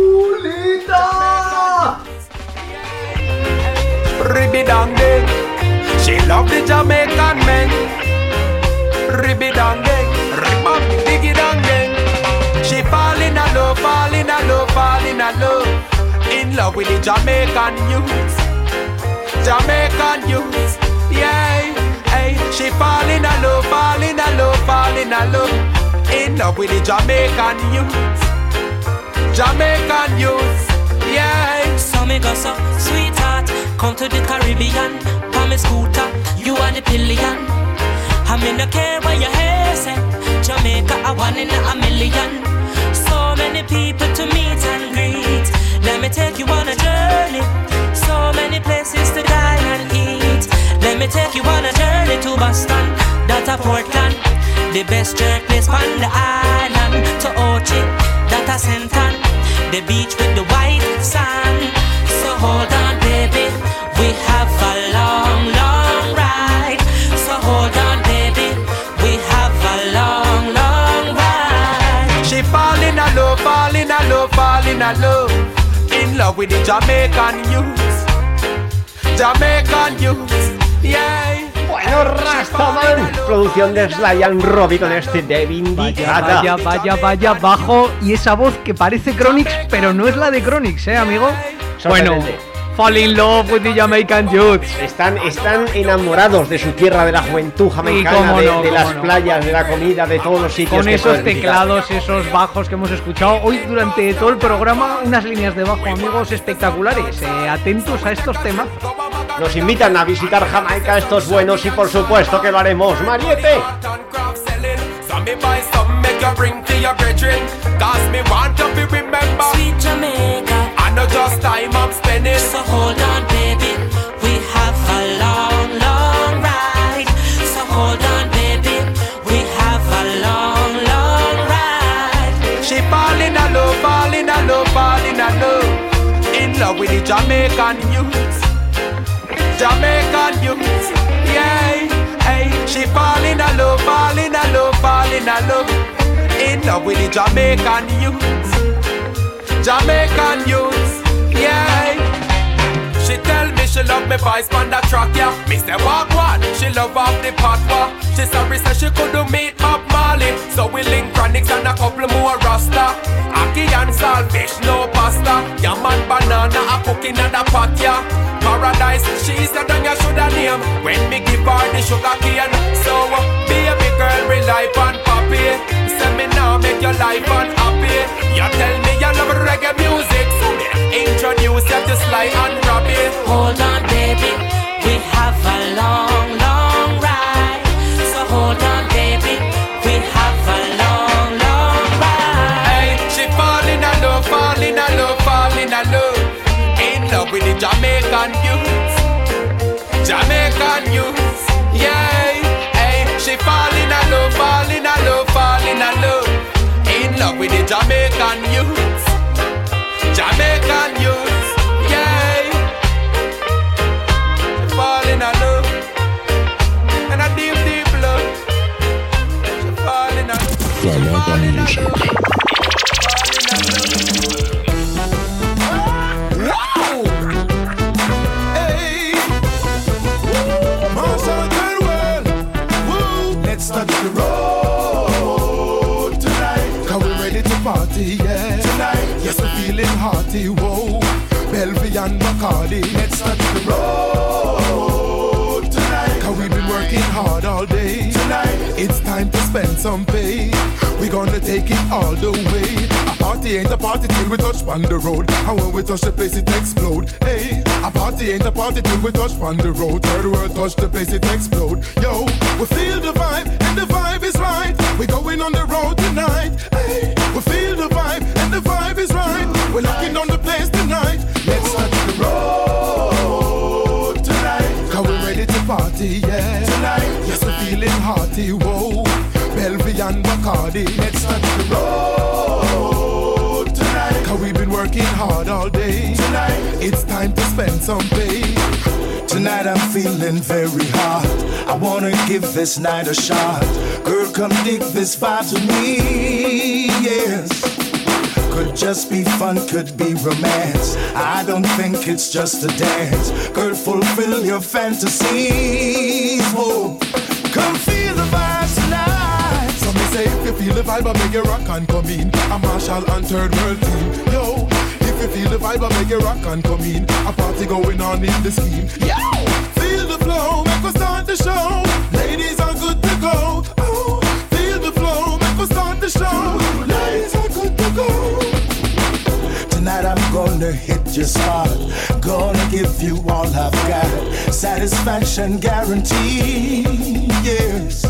She love the Jamaican men. Diggy dang ding. She fall in a love, fall in a love, fall in a love. In love with the Jamaican youth. Jamaican youth. Yeah. Hey, she fall in a love, fall in a love, fall in a love. In with the Jamaican youth. Jamaican youth. Yeah. So me go so, sweetheart, come to the Caribbean. On me scooter, you are the pillion. I mean, no care where your hair say. Jamaica, a one in a million. So many people to meet and greet. Let me take you on a journey. So many places to dine and eat. Let me take you on a journey to Boston, that a Portland. The best jerk place on the island. To Ochi, that a Senton. The beach with the white sand. So hold on, baby. We have a long, long ride. So hold on, baby. We have a long, long ride. She fall in love, fall in love, fall in love. In love with the Jamaican youth. Jamaican youth, Rastaman, producción de Sly and Robbie con este Devin Vaya, vaya, vaya, vaya, bajo. Y esa voz que parece Chronix, pero no es la de Chronix, ¿eh, amigo? Bueno, fall in love with the Jamaican youth. Están, están enamorados de su tierra, de la juventud jamaicana, de, no, de las no. playas, de la comida, de todos los sitios. Con que esos visitar. teclados, esos bajos que hemos escuchado hoy durante todo el programa, unas líneas de bajo, amigos, espectaculares. Eh, atentos a estos temas. Nos invitan a visitar Jamaica estos buenos y por supuesto que lo haremos. Mariete. falling in love, falling in love, in love with the Jamaican youth. Jamaican youth, yeah. Hey, she fall in a love, fall in a love, fall in a love. In love with the Jamaican youth. Jamaican youth, yeah. She tell she love me voice on the track, yeah. Walk what? She love off the patwa. She sorry say she couldn't meet Bob Marley, so we link Chronix and a couple more rasta. Ackee and saltfish, no pasta. Yam and banana a cooking in the pot, yeah. Paradise, she said then you shoulda name when me give her the sugar cane. So uh, baby girl rely on papi. Say me now make your life unhappy. You tell me you love reggae music, so introduce you to Sly and Robbie. Hold on, baby. We have a long, long ride. So hold on, baby. We have a long, long ride. Hey, she falling in love, falling in love, falling in love. In love with the Jamaican youth. Jamaican youth, yeah. Hey, she fall in love, fall in love, fall in love. In love with the Jamaican youth. Jamaican youth, yeah. She fall in a love. And a deep, deep love. She fall in a Granada Music. Feeling hearty, whoa. Belvy and Bacardi. Let's touch the road tonight. Cause we've been working hard all day. Tonight. It's time to spend some pay. We're gonna take it all the way. A party ain't a party till we touch on the road. And when we touch the place, it explode. Hey, a party ain't a party till we touch on the road. Third world touch the place, it explode. Yo, we feel the vibe, and the vibe is right. We're going on the road tonight. Hey, we feel the vibe, We're locking on the place tonight. Let's touch the road tonight. Cause we're ready to party, yeah. Tonight, yes, we're feeling hearty, whoa. Belvy and Bacardi. Let's touch the road tonight. Cause we've been working hard all day. Tonight, it's time to spend some pay. Tonight I'm feeling very hot. I wanna give this night a shot. Girl, come dig this vibe to me. Yes. Could just be fun, could be romance. I don't think it's just a dance. Girl, fulfill your fantasies. Whoa. Come feel the vibe tonight. So me say if you feel the vibe, I make you rock and come in. A Marshall and Third World team. Yo, if you feel the vibe, I make you rock and come in. A party going on in the scheme. Yo, feel the flow, make us start the show. Ladies are good to go. Oh, feel the flow, make us start the show. Tonight I'm gonna hit your spot. Gonna give you all I've got. Satisfaction guarantee. Yes.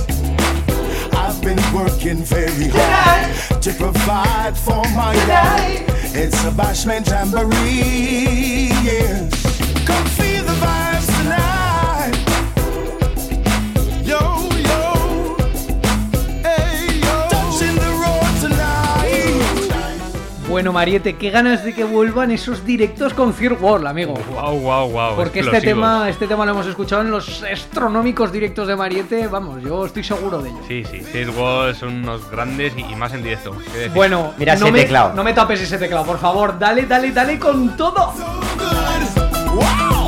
I've been working very hard to provide for my wife. It's a bashment jamboree, yes. Come feel the vibes tonight. Bueno, Mariette, qué ganas de que vuelvan esos directos con Fear World, amigo. Wow, wow, wow. Porque este tema, este tema lo hemos escuchado en los astronómicos directos de Mariette, vamos, yo estoy seguro de ello. Sí, sí, Third Wall son unos grandes y, y más en directo. Bueno, Mira no ese me, teclado. no me tapes ese teclado, por favor. Dale, dale, dale con todo. Wow,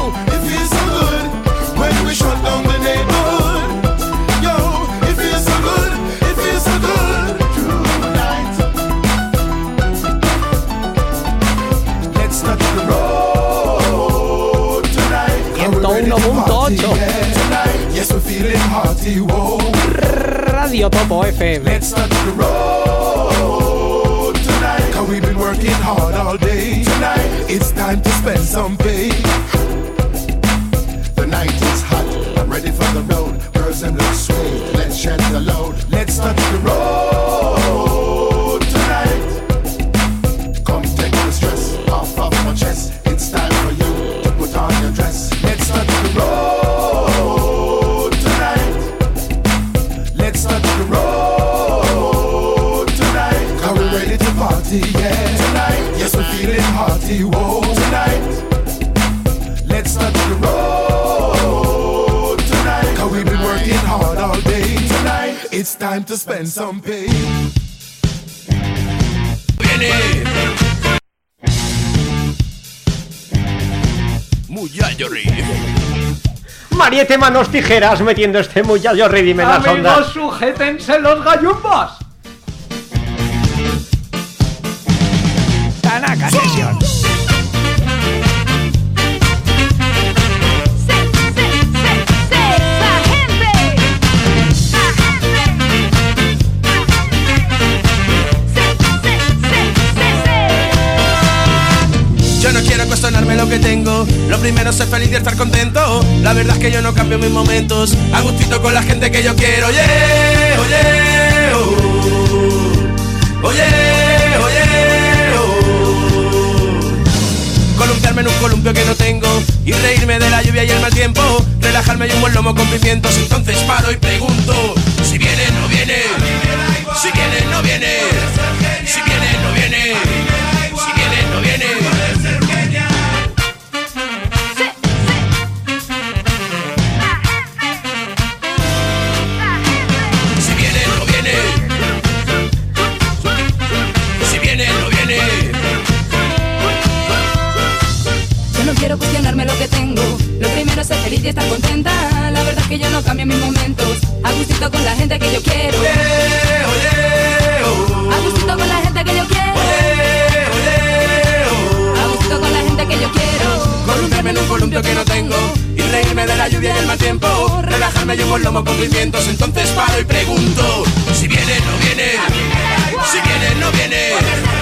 to uno punto party? ocho. Yeah, tonight. Yes, we're feeling hearty. Whoa. Radio Topo FM. Let's touch the road tonight. Cause we've been working hard all day. Tonight, it's time to spend some pay. The night is hot. I'm ready for the road. Girls and sweet. Let's shed the load. Let's touch the road Whoa. Tonight. Let's touch the road tonight. Cause we've been working hard all day. Tonight. It's time to spend some pay. Mariette Manos Tijeras metiendo este muchacho Redim en las Amigos, ondas. sujétense los gallumbos. Tanaka Session. Lo que tengo. Lo primero es ser feliz y estar contento. La verdad es que yo no cambio mis momentos. A gustito con la gente que yo quiero. Oye, oye, oh. oye, oye, oh. Columpiarme en un columpio que no tengo y reírme de la lluvia y el mal tiempo. Relajarme y un buen lomo con pimientos. Entonces paro y pregunto: primero es ser feliz y estar contenta. La verdad es que yo no cambio mis momentos. A gustito con la gente que yo quiero. A gustito con la gente que yo quiero. A gustito con la gente que yo quiero. Columpiarme en un columpio que no tengo y reírme de la lluvia y el mal tiempo. Relajarme y un buen lomo con pimientos. Entonces paro y pregunto: si viene, no viene. Si viene, no viene.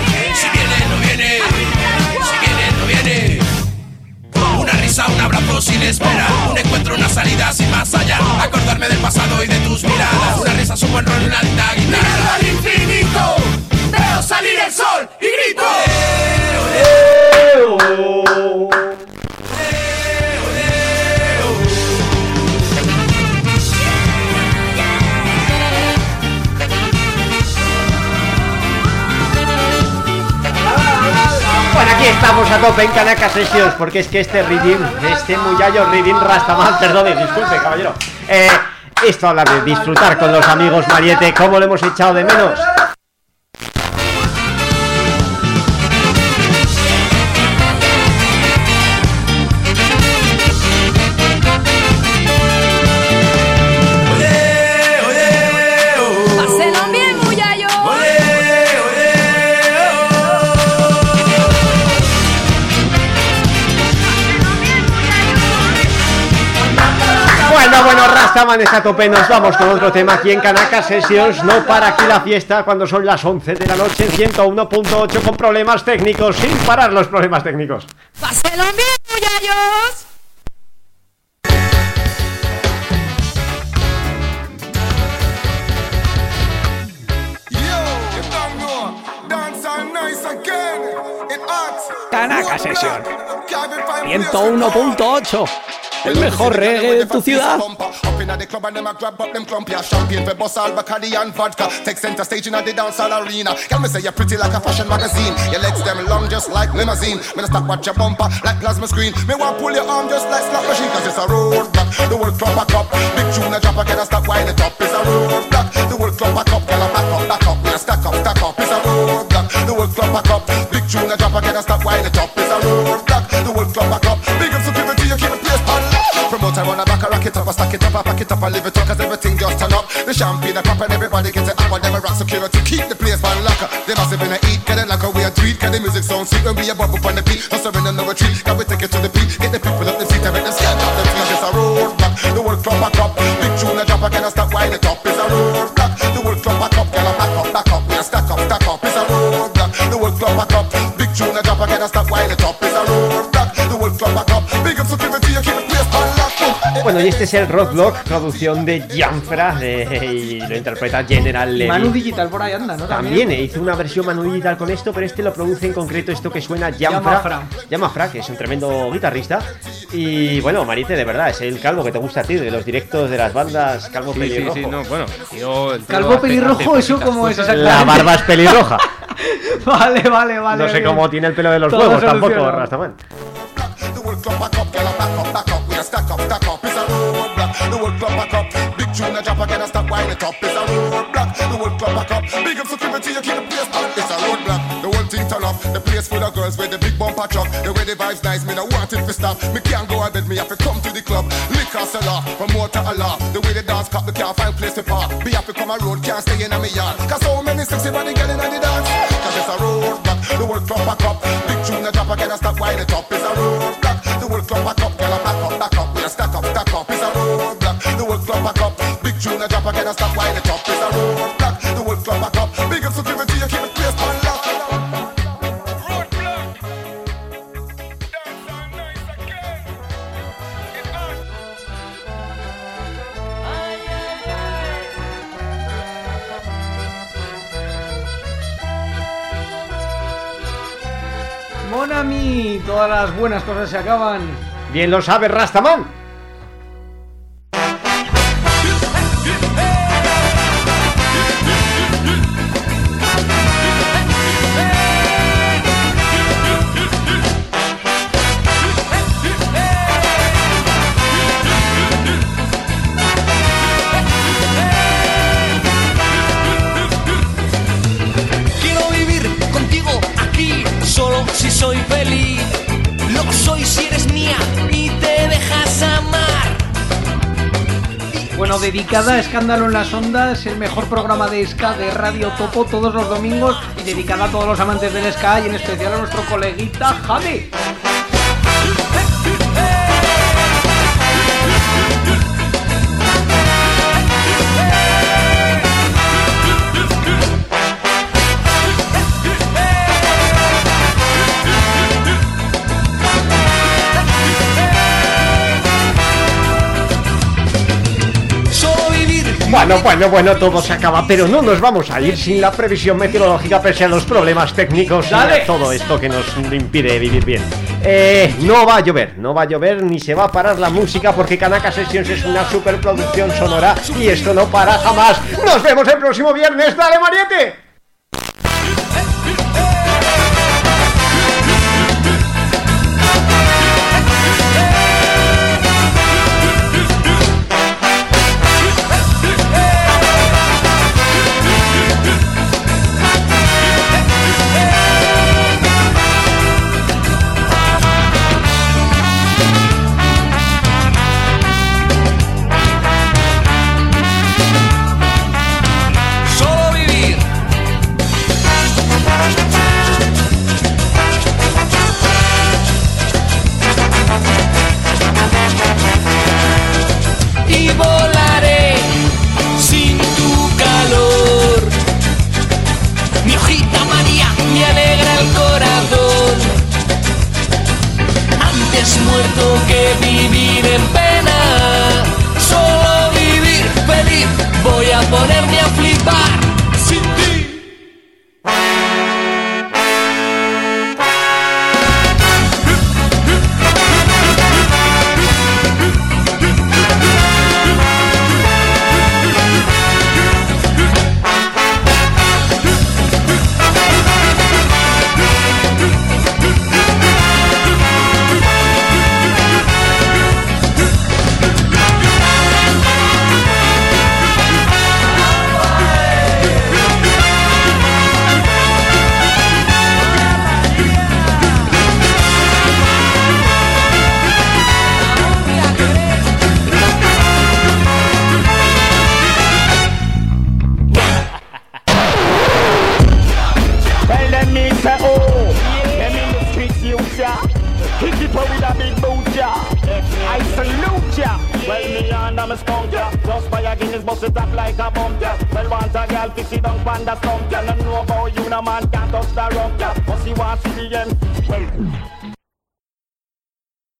Un abrazo sin espera Un encuentro, una salida sin más allá. Acordarme del pasado y de tus miradas. Una risa, un buen rol, una linda guitarra. Al infinito. Veo salir el sol y grito. Aquí estamos a tope en Kanaka Sessions porque es que este Redim, este muchacho Redim Rastaman, perdone, disculpe, caballero. Eh, esto habla de disfrutar con los amigos Mariette, ¿cómo lo hemos echado de menos? Está a tope, nos vamos con otro tema aquí en Kanaka Sessions. No para aquí la fiesta cuando son las 11 de la noche en 101.8 con problemas técnicos, sin parar los problemas técnicos. Pásenlo bien, muchachos. Kanaka Session 101.8 el mejor reggae de tu ciudad. Inna the club and them a grab up them clump yeah. Champagne for bust all Bacardi and vodka. Take center stage inna the dance hall arena. Girl me say you're pretty like a fashion magazine. Your legs them long just like limousine. Me stop watch your bumper like plasma screen. Me want pull your arm just like slot machine 'cause it's a road block. The whole club back up. Big tune a drop again and stop wind it up. It's a road block. The The whole club back up. Big tune a drop again and stop wind it up. It's a road block. The whole club back up. Big up security, you the place on lock. Promoter wanna back a rock it up, I stack it up, I pack it up, I live it up, cause everything just turn up. The champagne, the pop, and everybody gets it up, and them a rock security, keep the place on lock. They must have been a eat, get it like a way a treat, cause the music sound sweet when we a bubble on the beat. No surrender, no retreat, can we take it to the beat, get the people up the feet, and make them scared off them feet, it's a road block. The whole club back up, big tune a drop I stop wind it up, it's a road block. The Bueno, y este es el Roadblock, producción de Jamfra, eh, y lo interpreta General Levy. Manu Digital por ahí anda, ¿no? También eh, hizo una versión Manu Digital con esto, pero este lo produce en concreto esto que suena Jamfra. Jamafra. Jamafra, que es un tremendo guitarrista. Y bueno, Marite, de verdad, es el calvo que te gusta a ti, de los directos de las bandas Calvo Sí, sí, Pelirrojo. sí, no, bueno, tío, el tío Calvo hace- pelirrojo, hace ¿eso cómo es exactamente? La barba es pelirroja. Vale, vale, vale. No sé bien. cómo tiene el pelo de los Todo huevos tampoco. Rastaman. Whole club back up. Big tune a drop again, I stop wind it up. It's a road block. The whole club back up. Big up security, you keep the place on. It's a road block. The whole thing turn up. The place full of girls with the big bumper truck. The way the vibes nice, me no want it to stop. Me can't go out bed, me have to come to the club. Liquor seller, promoter Allah. The way the dance cop, the can't find place to park. Be to come road, can't stay in a me yard. Cause so many sexy body girl in the dance. Las buenas cosas se acaban. Bien lo sabe Rastaman. Dedicada a Escándalo en las Ondas, el mejor programa de ska de Radio Topo todos los domingos y dedicada a todos los amantes del ska y en especial a nuestro coleguita Javi. Bueno, bueno, bueno, todo se acaba, pero no nos vamos a ir sin la previsión meteorológica pese a los problemas técnicos y todo esto que nos impide vivir bien. Eh, no va a llover, no va a llover ni se va a parar la música porque Kanaka Sessions es una superproducción sonora y esto no para jamás. Nos vemos el próximo viernes, dale Mariette.